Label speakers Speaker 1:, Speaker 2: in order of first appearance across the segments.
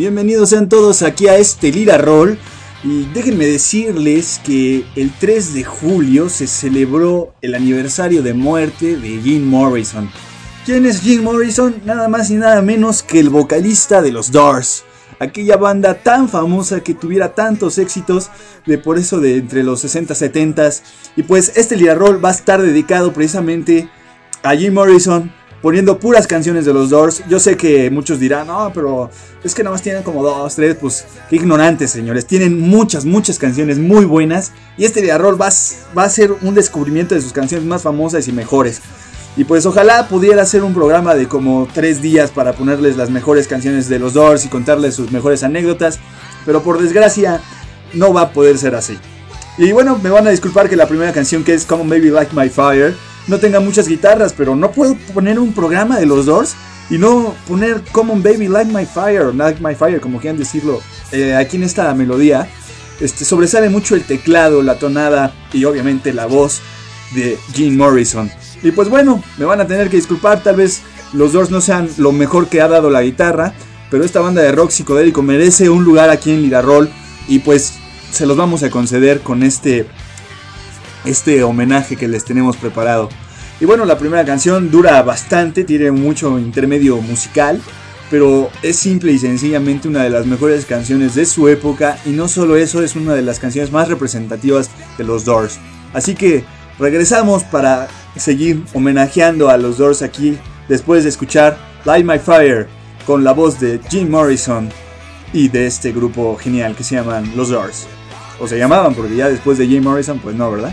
Speaker 1: Bienvenidos sean todos aquí a este Lira Roll. Y déjenme decirles que el 3 de julio se celebró el aniversario de muerte de Jim Morrison. ¿Quién es Jim Morrison? Nada más y nada menos que el vocalista de los Doors. Aquella banda tan famosa que tuviera tantos éxitos de por eso de entre los 60 y 70 Y pues este Lira Roll va a estar dedicado precisamente a Jim Morrison poniendo puras canciones de los Doors. Yo sé que muchos dirán, no, pero es que nada más tienen como dos, tres, pues qué ignorantes, señores. Tienen muchas, muchas canciones muy buenas. Y este de va, va a ser un descubrimiento de sus canciones más famosas y mejores. Y pues ojalá pudiera hacer un programa de como tres días para ponerles las mejores canciones de los Doors y contarles sus mejores anécdotas. Pero por desgracia no va a poder ser así. Y bueno, me van a disculpar que la primera canción que es Come Baby Like My Fire no tenga muchas guitarras, pero no puedo poner un programa de los Doors y no poner Common Baby Like My Fire, Like My Fire, como quieran decirlo, eh, aquí en esta melodía. Este, sobresale mucho el teclado, la tonada y obviamente la voz de Jim Morrison. Y pues bueno, me van a tener que disculpar, tal vez los Doors no sean lo mejor que ha dado la guitarra, pero esta banda de rock psicodélico merece un lugar aquí en Roll y pues se los vamos a conceder con este este homenaje que les tenemos preparado. Y bueno, la primera canción dura bastante, tiene mucho intermedio musical, pero es simple y sencillamente una de las mejores canciones de su época y no solo eso, es una de las canciones más representativas de los Doors. Así que regresamos para seguir homenajeando a los Doors aquí después de escuchar Light My Fire con la voz de Jim Morrison y de este grupo genial que se llaman Los Doors. O se llamaban porque ya después de Jim Morrison pues no, ¿verdad?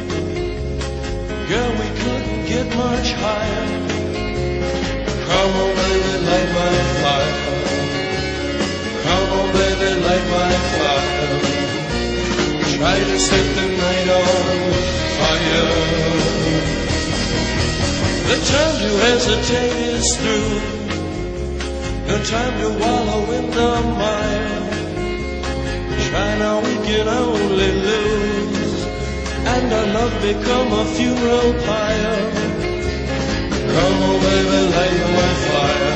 Speaker 2: Girl, we couldn't get much higher. Come on, baby, light my fire. Come on, baby, light my fire. Try to set the night on fire. The time to hesitate is through. No time to wallow in the mire. Try now, we can only lose and our love become a funeral pyre. Come on, baby, light my fire.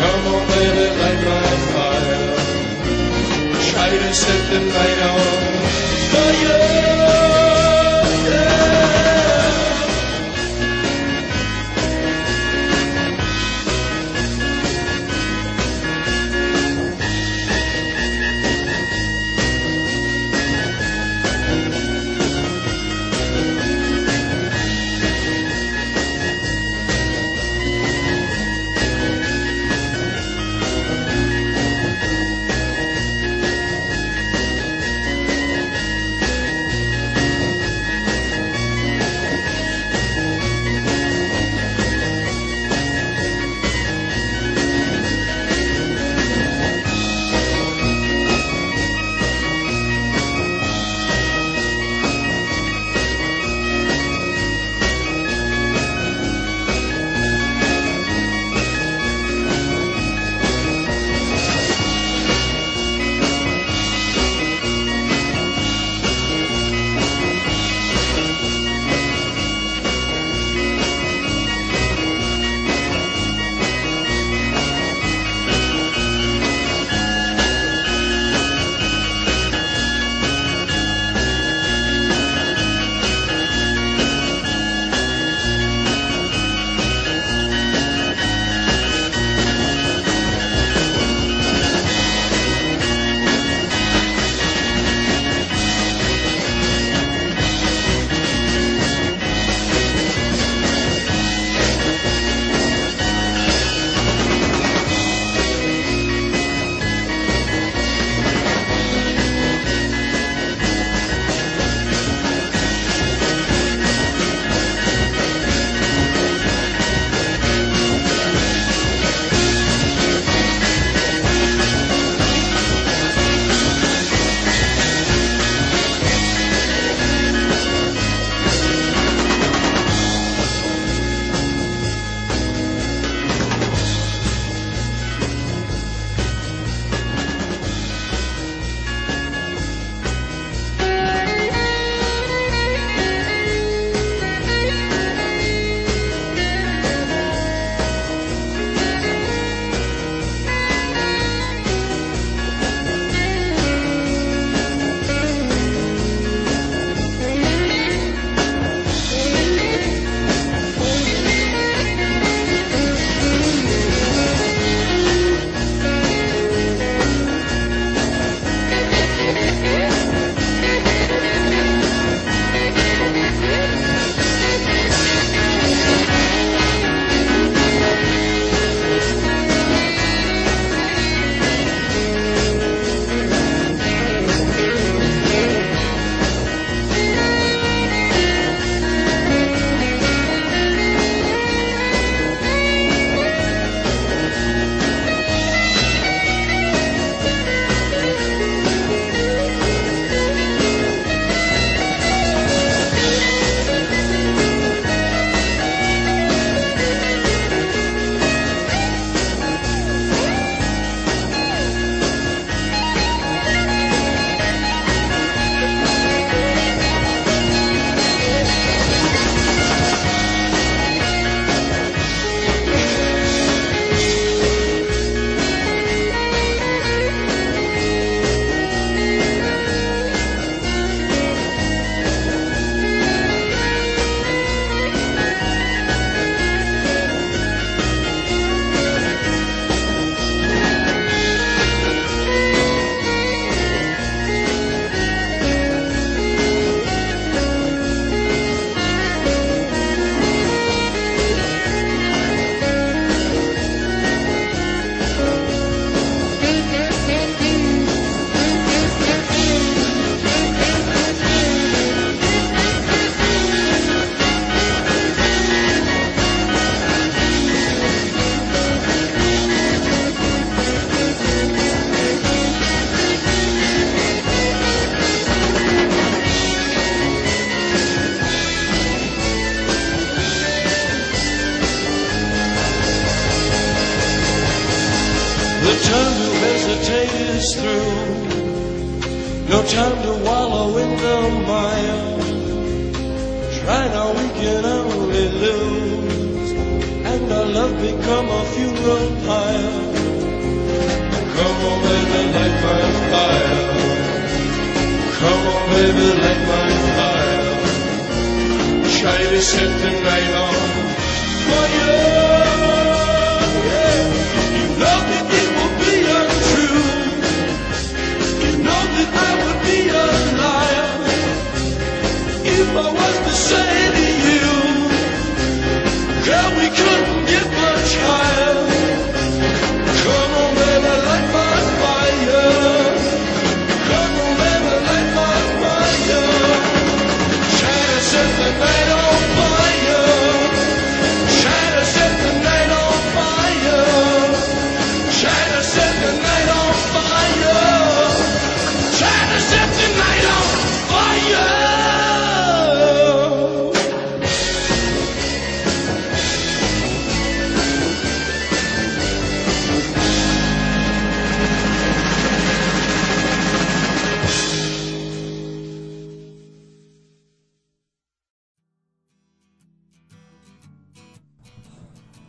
Speaker 2: Come on, baby, light my fire. Try to set the night on fire.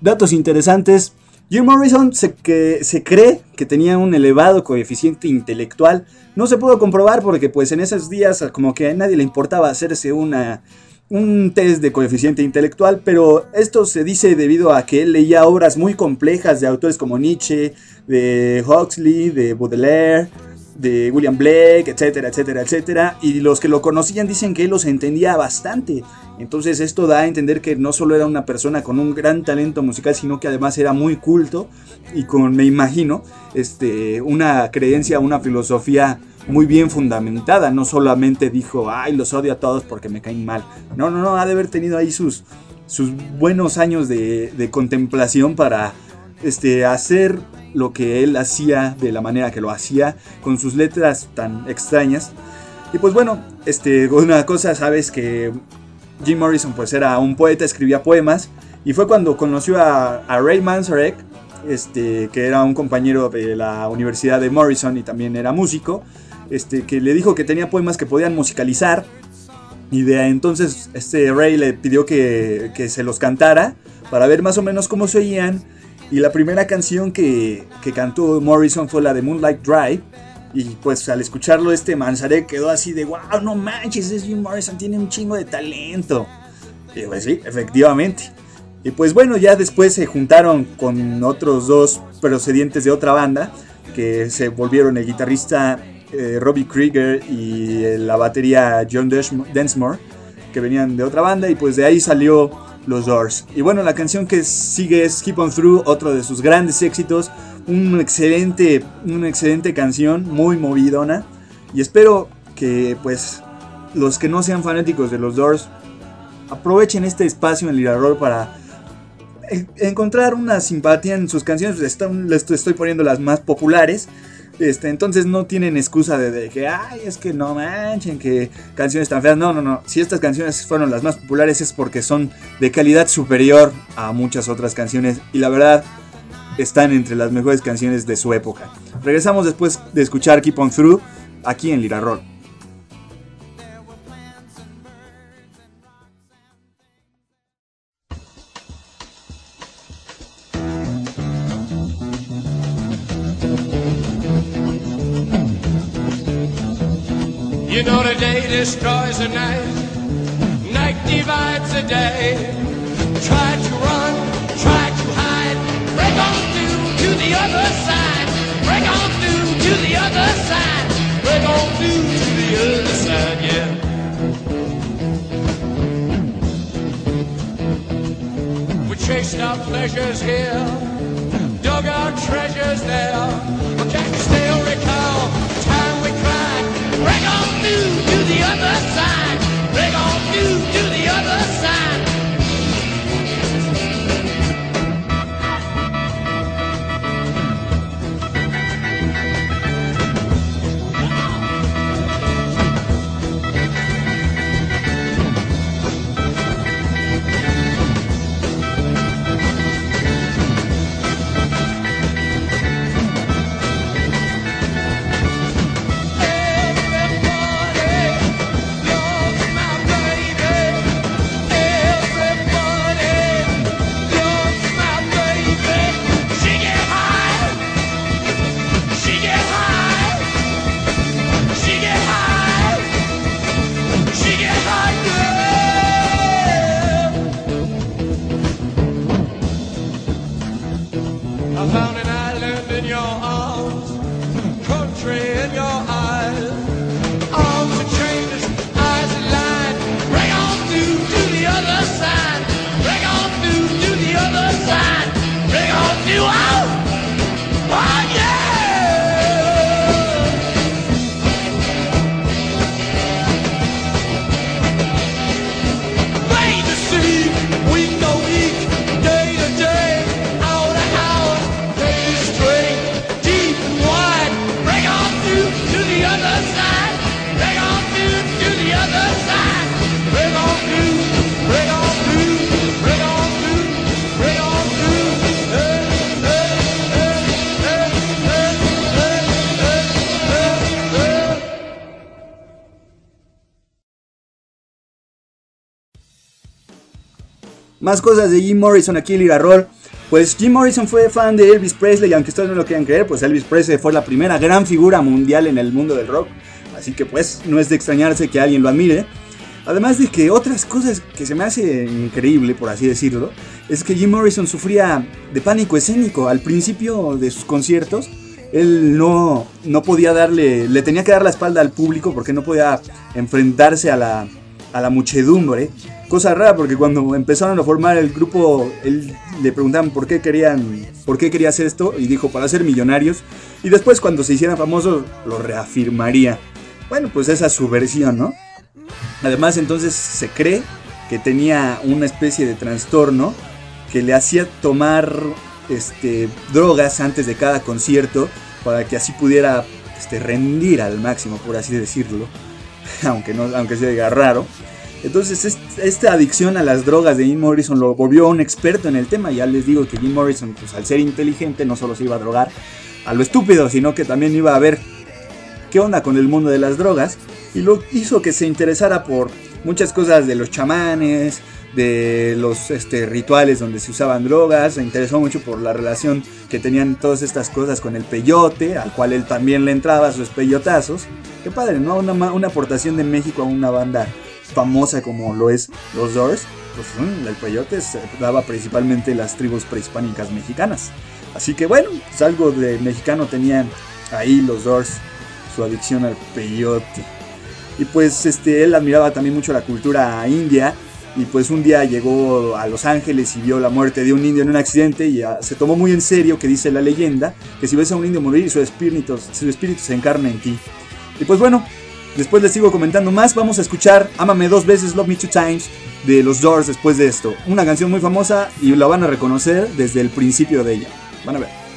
Speaker 1: Datos interesantes. Jim Morrison se, que, se cree que tenía un elevado coeficiente intelectual. No se pudo comprobar porque pues en esos días como que a nadie le importaba hacerse una, un test de coeficiente intelectual, pero esto se dice debido a que él leía obras muy complejas de autores como Nietzsche, de Huxley, de Baudelaire, de William Blake, etcétera, etcétera, etcétera. Y los que lo conocían dicen que él los entendía bastante. Entonces esto da a entender que no solo era una persona con un gran talento musical, sino que además era muy culto y con, me imagino, este, una creencia, una filosofía muy bien fundamentada. No solamente dijo, ay, los odio a todos porque me caen mal. No, no, no, ha de haber tenido ahí sus, sus buenos años de, de contemplación para este, hacer lo que él hacía de la manera que lo hacía, con sus letras tan extrañas. Y pues bueno, este, una cosa, sabes que Jim Morrison pues era un poeta, escribía poemas, y fue cuando conoció a, a Ray Manzarek, este, que era un compañero de la Universidad de Morrison y también era músico, este, que le dijo que tenía poemas que podían musicalizar, y de entonces este Ray le pidió que, que se los cantara para ver más o menos cómo se oían. Y la primera canción que, que cantó Morrison fue la de Moonlight Drive. Y pues al escucharlo este Manzarek quedó así de, wow, no manches, es Jim Morrison, tiene un chingo de talento. Y pues sí, efectivamente. Y pues bueno, ya después se juntaron con otros dos procedientes de otra banda, que se volvieron el guitarrista eh, Robbie Krieger y eh, la batería John Densmore, Densmore, que venían de otra banda, y pues de ahí salió los Doors. Y bueno, la canción que sigue es Keep On Through, otro de sus grandes éxitos. Un excelente, una excelente canción, muy movidona. Y espero que pues los que no sean fanáticos de los Doors aprovechen este espacio en Lirarol para en- encontrar una simpatía en sus canciones. Les estoy poniendo las más populares. Este, entonces no tienen excusa de, de que, ay, es que no manchen, que canciones tan feas. No, no, no. Si estas canciones fueron las más populares es porque son de calidad superior a muchas otras canciones. Y la verdad, están entre las mejores canciones de su época. Regresamos después de escuchar Keep On Through aquí en Lira Roll.
Speaker 2: You know the day destroys the night, night divides the day. Try to run, try to hide, break on through to the other side, break on through to the other side, break on through to the other side, yeah. We chased our pleasures here, dug our treasures there, but can you still recall other side,
Speaker 1: Más cosas de Jim Morrison aquí Roll. Pues Jim Morrison fue fan de Elvis Presley, y aunque ustedes no lo quieran creer, pues Elvis Presley fue la primera gran figura mundial en el mundo del rock. Así que pues no es de extrañarse que alguien lo admire. Además de que otras cosas que se me hace increíble, por así decirlo, es que Jim Morrison sufría de pánico escénico. Al principio de sus conciertos, él no, no podía darle, le tenía que dar la espalda al público porque no podía enfrentarse a la, a la muchedumbre. Cosa rara porque cuando empezaron a formar el grupo, él le preguntaban por qué querían, por qué quería hacer esto y dijo para ser millonarios. Y después cuando se hicieran famosos lo reafirmaría. Bueno, pues esa es su versión, ¿no? Además entonces se cree que tenía una especie de trastorno que le hacía tomar este, drogas antes de cada concierto para que así pudiera este, rendir al máximo, por así decirlo, aunque, no, aunque se diga raro. Entonces est- esta adicción a las drogas de Jim Morrison lo volvió un experto en el tema. Ya les digo que Jim Morrison, pues al ser inteligente, no solo se iba a drogar a lo estúpido, sino que también iba a ver qué onda con el mundo de las drogas y lo hizo que se interesara por muchas cosas de los chamanes, de los este, rituales donde se usaban drogas, se interesó mucho por la relación que tenían todas estas cosas con el peyote, al cual él también le entraba sus peyotazos. Qué padre, ¿no? Una aportación de México a una banda famosa como lo es los Doors. Pues mm, el peyote se daba principalmente las tribus prehispánicas mexicanas. Así que bueno, pues algo de mexicano tenían ahí los Doors, su adicción al peyote. Y pues este, él admiraba también mucho la cultura india. Y pues un día llegó a Los Ángeles y vio la muerte de un indio en un accidente y ah, se tomó muy en serio que dice la leyenda que si ves a un indio morir su espíritu, su espíritu se encarna en ti. Y pues bueno, después les sigo comentando más. Vamos a escuchar Ámame dos veces, Love Me Two Times de los Doors después de esto. Una canción muy famosa y la van a reconocer desde el principio de ella. Van a ver.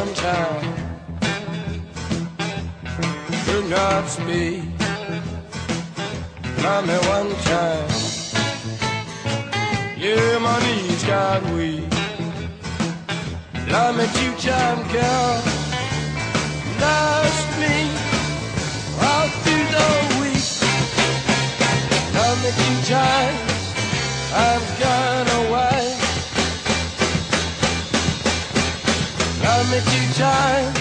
Speaker 2: downtown do not speak. Love me one time, yeah, my knees got weak. I'm a two-time girl, lost me all through the week. Love me two times, I've got. that you drive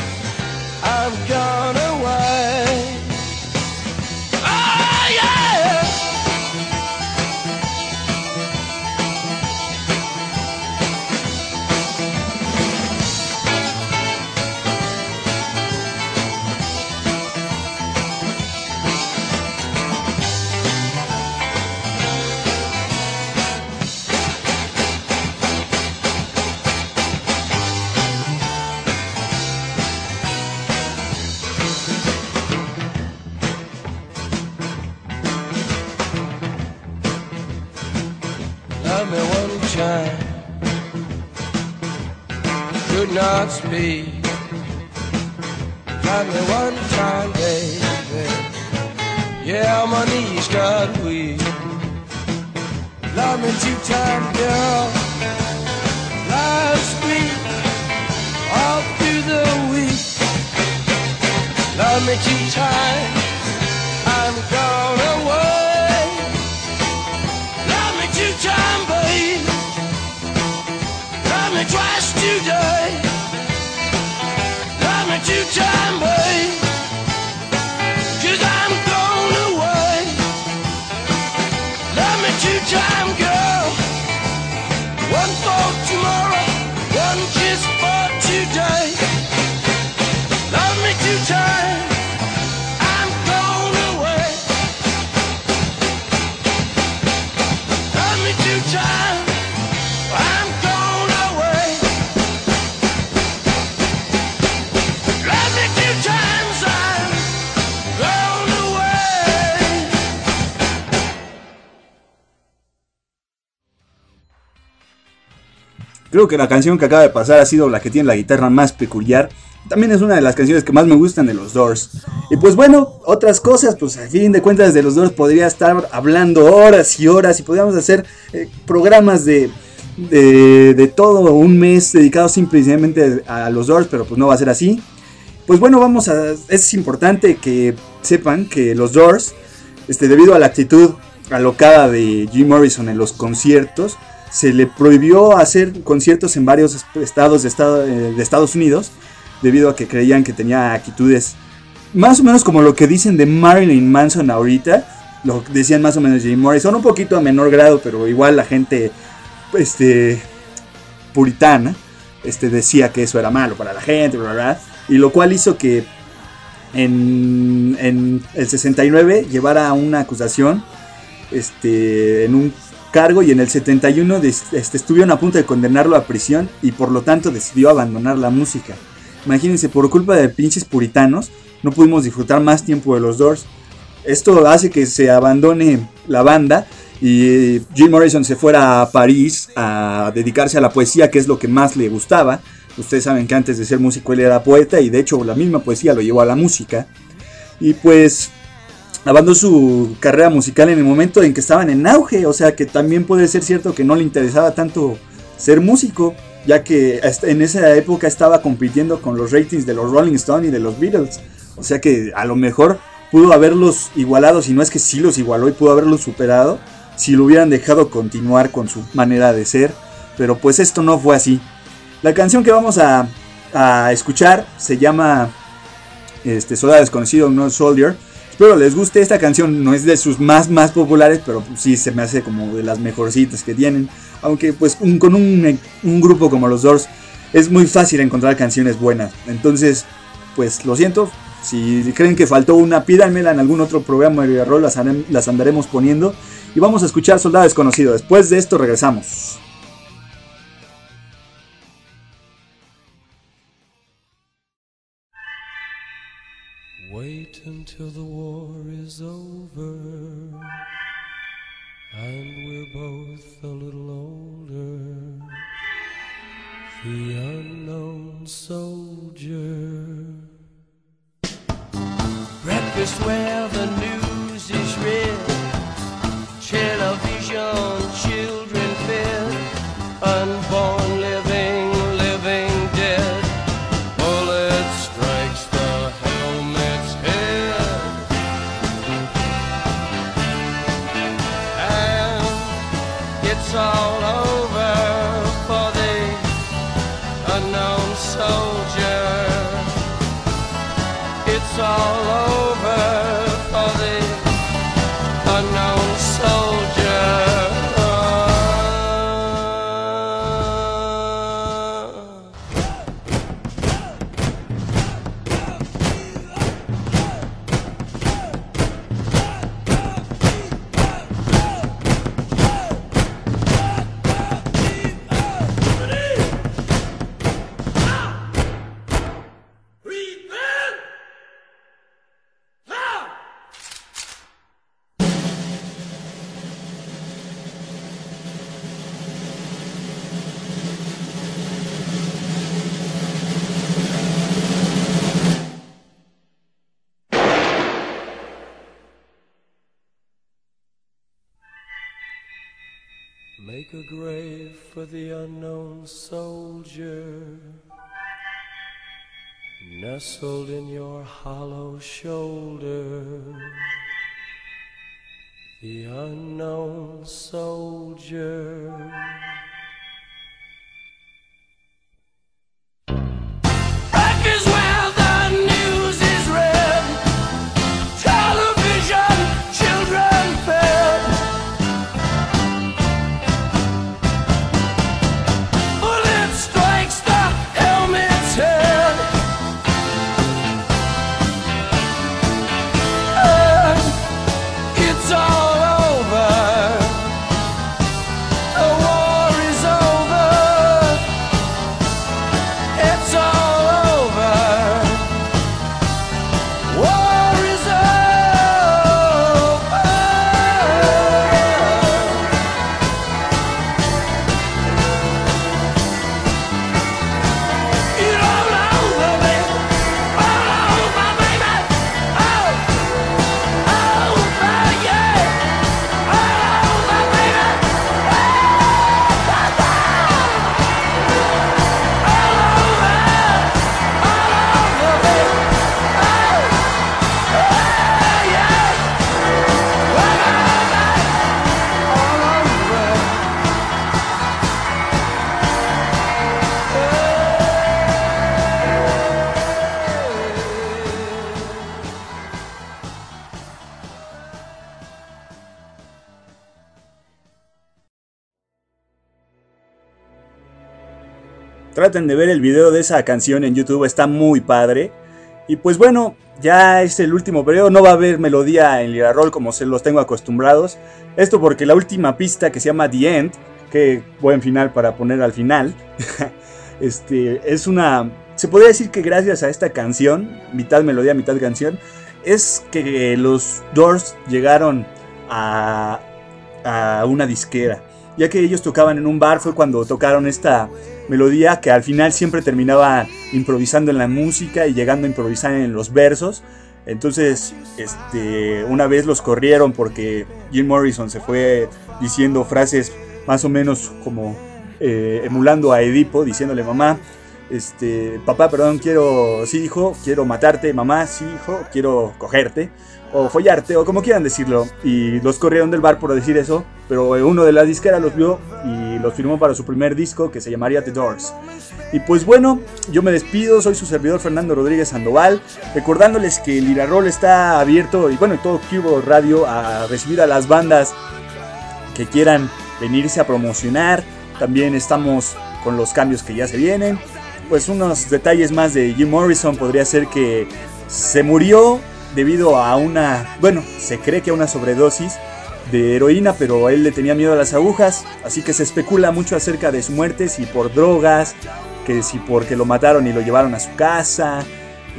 Speaker 2: Could not speak. Try me one time, baby. Yeah, my knees got weak. Love me two time, girl. Last week, all through the week. Love me two times. I'm gone away. Love me two time, babe. Love me twice today. Love me two time, babe.
Speaker 1: Creo que la canción que acaba de pasar ha sido la que tiene la guitarra más peculiar. También es una de las canciones que más me gustan de los Doors. Y pues bueno, otras cosas, pues a fin de cuentas de los Doors podría estar hablando horas y horas y podríamos hacer eh, programas de, de, de todo un mes dedicados simplemente a los Doors, pero pues no va a ser así. Pues bueno, vamos a... Es importante que sepan que los Doors, este, debido a la actitud alocada de Jim Morrison en los conciertos, se le prohibió hacer conciertos en varios estados de, estado- eh, de Estados Unidos debido a que creían que tenía actitudes más o menos como lo que dicen de Marilyn Manson ahorita, lo decían más o menos Jim Morrison, un poquito a menor grado, pero igual la gente este puritana este decía que eso era malo para la gente, bla, bla, y lo cual hizo que en, en el 69 llevara una acusación este, en un cargo y en el 71 des- este, estuvieron a punto de condenarlo a prisión y por lo tanto decidió abandonar la música. Imagínense, por culpa de pinches puritanos no pudimos disfrutar más tiempo de los Doors. Esto hace que se abandone la banda y Jim Morrison se fuera a París a dedicarse a la poesía, que es lo que más le gustaba. Ustedes saben que antes de ser músico él era poeta y de hecho la misma poesía lo llevó a la música. Y pues abandonó su carrera musical en el momento en que estaban en auge, o sea que también puede ser cierto que no le interesaba tanto ser músico, ya que en esa época estaba compitiendo con los ratings de los Rolling Stones y de los Beatles, o sea que a lo mejor pudo haberlos igualado, si no es que sí los igualó y pudo haberlos superado, si lo hubieran dejado continuar con su manera de ser, pero pues esto no fue así. La canción que vamos a, a escuchar se llama este, Soda Desconocido, No Soldier. Espero les guste esta canción, no es de sus más más populares, pero sí se me hace como de las mejorcitas que tienen. Aunque pues un- con un, un grupo como los Doors es muy fácil encontrar canciones buenas. Entonces, pues lo siento, si creen que faltó una, pídanmela en algún otro programa de rol, las, las andaremos poniendo. Y vamos a escuchar Soldado Desconocido. Después de esto regresamos.
Speaker 2: The unknown soldier. Breakfast where Make a grave for the unknown soldier nestled in your hollow shoulder. The unknown soldier.
Speaker 1: De ver el video de esa canción en YouTube, está muy padre. Y pues bueno, ya es el último periodo, no va a haber melodía en Lira Roll como se los tengo acostumbrados. Esto porque la última pista que se llama The End, que buen final para poner al final, este, es una... Se podría decir que gracias a esta canción, mitad melodía, mitad canción, es que los Doors llegaron a, a una disquera. Ya que ellos tocaban en un bar fue cuando tocaron esta melodía que al final siempre terminaba improvisando en la música y llegando a improvisar en los versos. Entonces, este, una vez los corrieron porque Jim Morrison se fue diciendo frases más o menos como eh, emulando a Edipo, diciéndole mamá, este, papá, perdón, quiero, sí, hijo, quiero matarte, mamá, sí, hijo, quiero cogerte, o follarte, o como quieran decirlo. Y los corrieron del bar por decir eso, pero uno de la disquera los vio y los firmó para su primer disco que se llamaría The Doors. Y pues bueno, yo me despido, soy su servidor Fernando Rodríguez Sandoval, recordándoles que el Irarrol está abierto y bueno, todo Cubo Radio a recibir a las bandas que quieran venirse a promocionar. También estamos con los cambios que ya se vienen. Pues unos detalles más de Jim Morrison podría ser que se murió debido a una, bueno, se cree que a una sobredosis de heroína, pero él le tenía miedo a las agujas, así que se especula mucho acerca de su muerte, si por drogas, que si porque lo mataron y lo llevaron a su casa,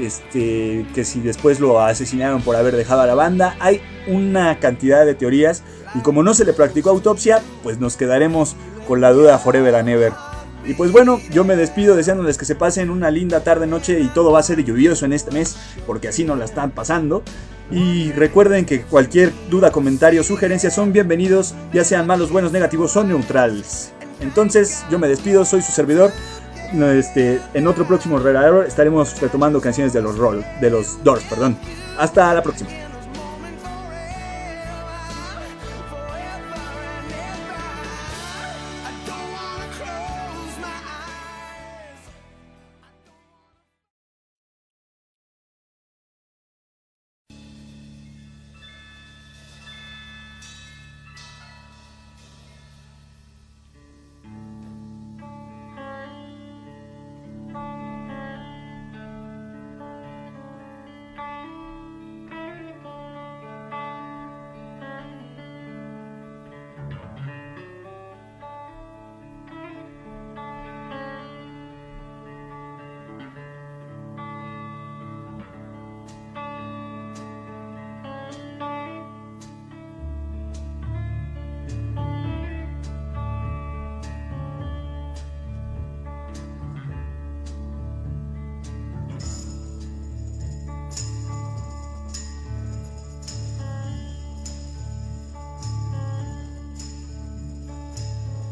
Speaker 1: este, que si después lo asesinaron por haber dejado a la banda. Hay una cantidad de teorías y como no se le practicó autopsia, pues nos quedaremos con la duda forever and ever. Y pues bueno, yo me despido deseándoles que se pasen una linda tarde, noche y todo va a ser lluvioso en este mes, porque así nos la están pasando. Y recuerden que cualquier duda, comentario, sugerencia son bienvenidos, ya sean malos, buenos, negativos o neutrales. Entonces, yo me despido, soy su servidor. Este, en otro próximo regadero estaremos retomando canciones de los roll, de los Doors, perdón. Hasta la próxima.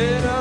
Speaker 2: Get up.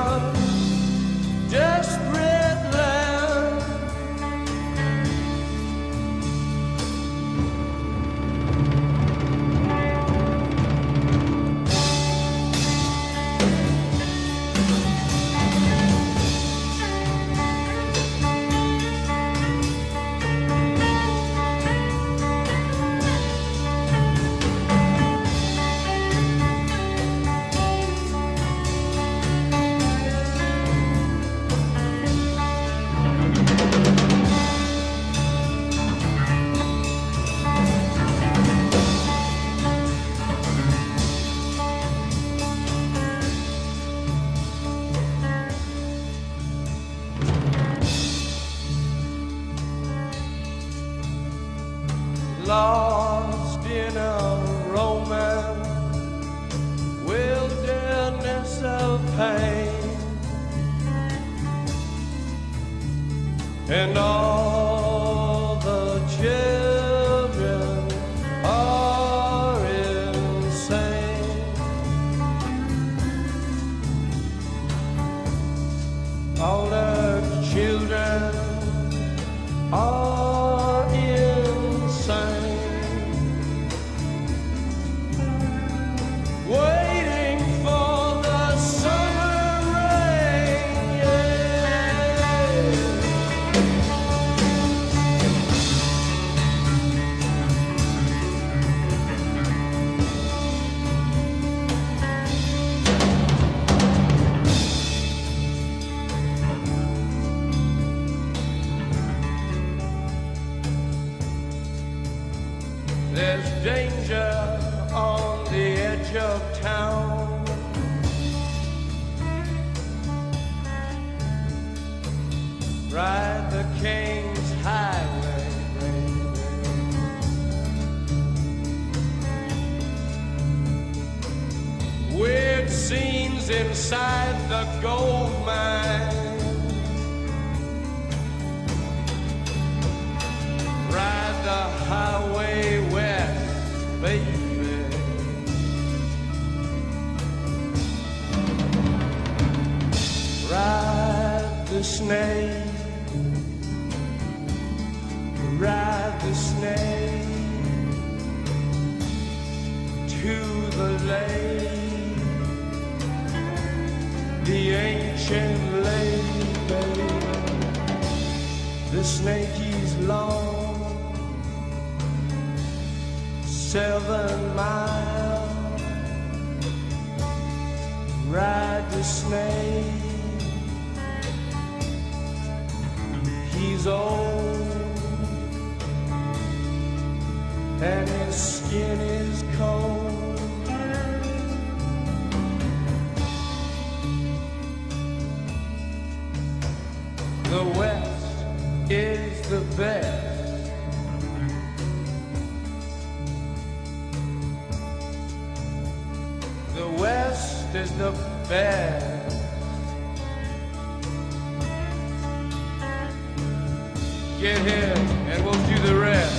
Speaker 2: baby. Ride the snake. seven miles. Ride the snake. Get him, and we'll do the rest.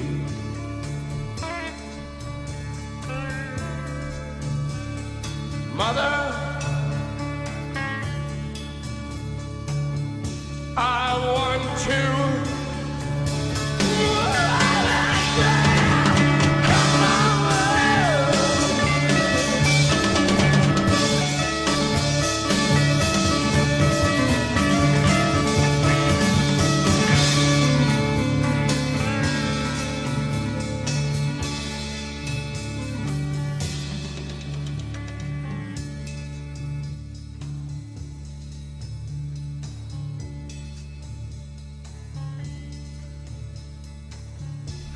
Speaker 2: Mother,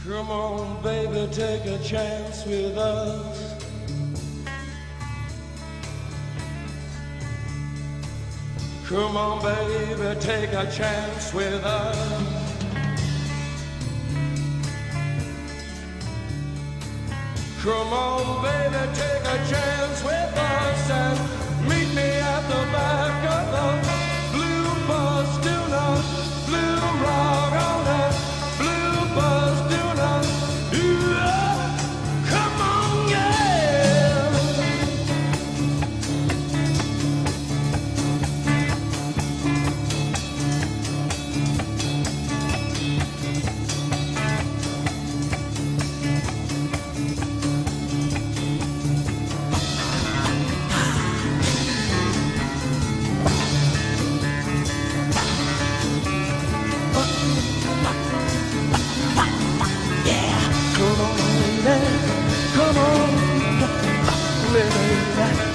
Speaker 2: Come on, baby, take a chance with us. Come on, baby, take a chance with us. Come on, baby, take a chance with us and meet me at the back of the Yeah.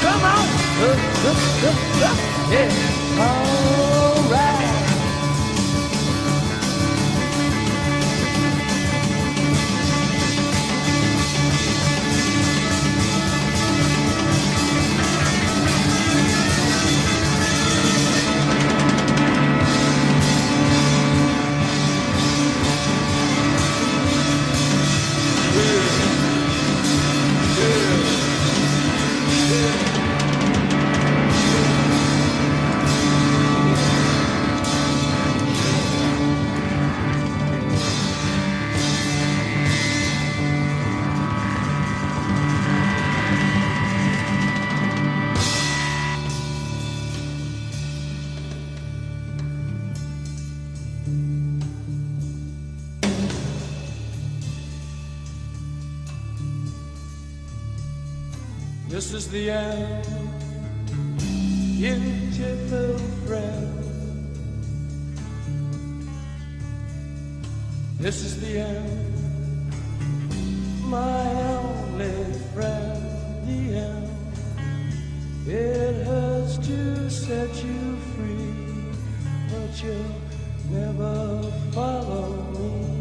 Speaker 2: Come on. Uh, uh, uh, uh. Yeah. All This is the end, beautiful friend. This is the end, my only friend. The end. It hurts to set you free, but you'll never follow me.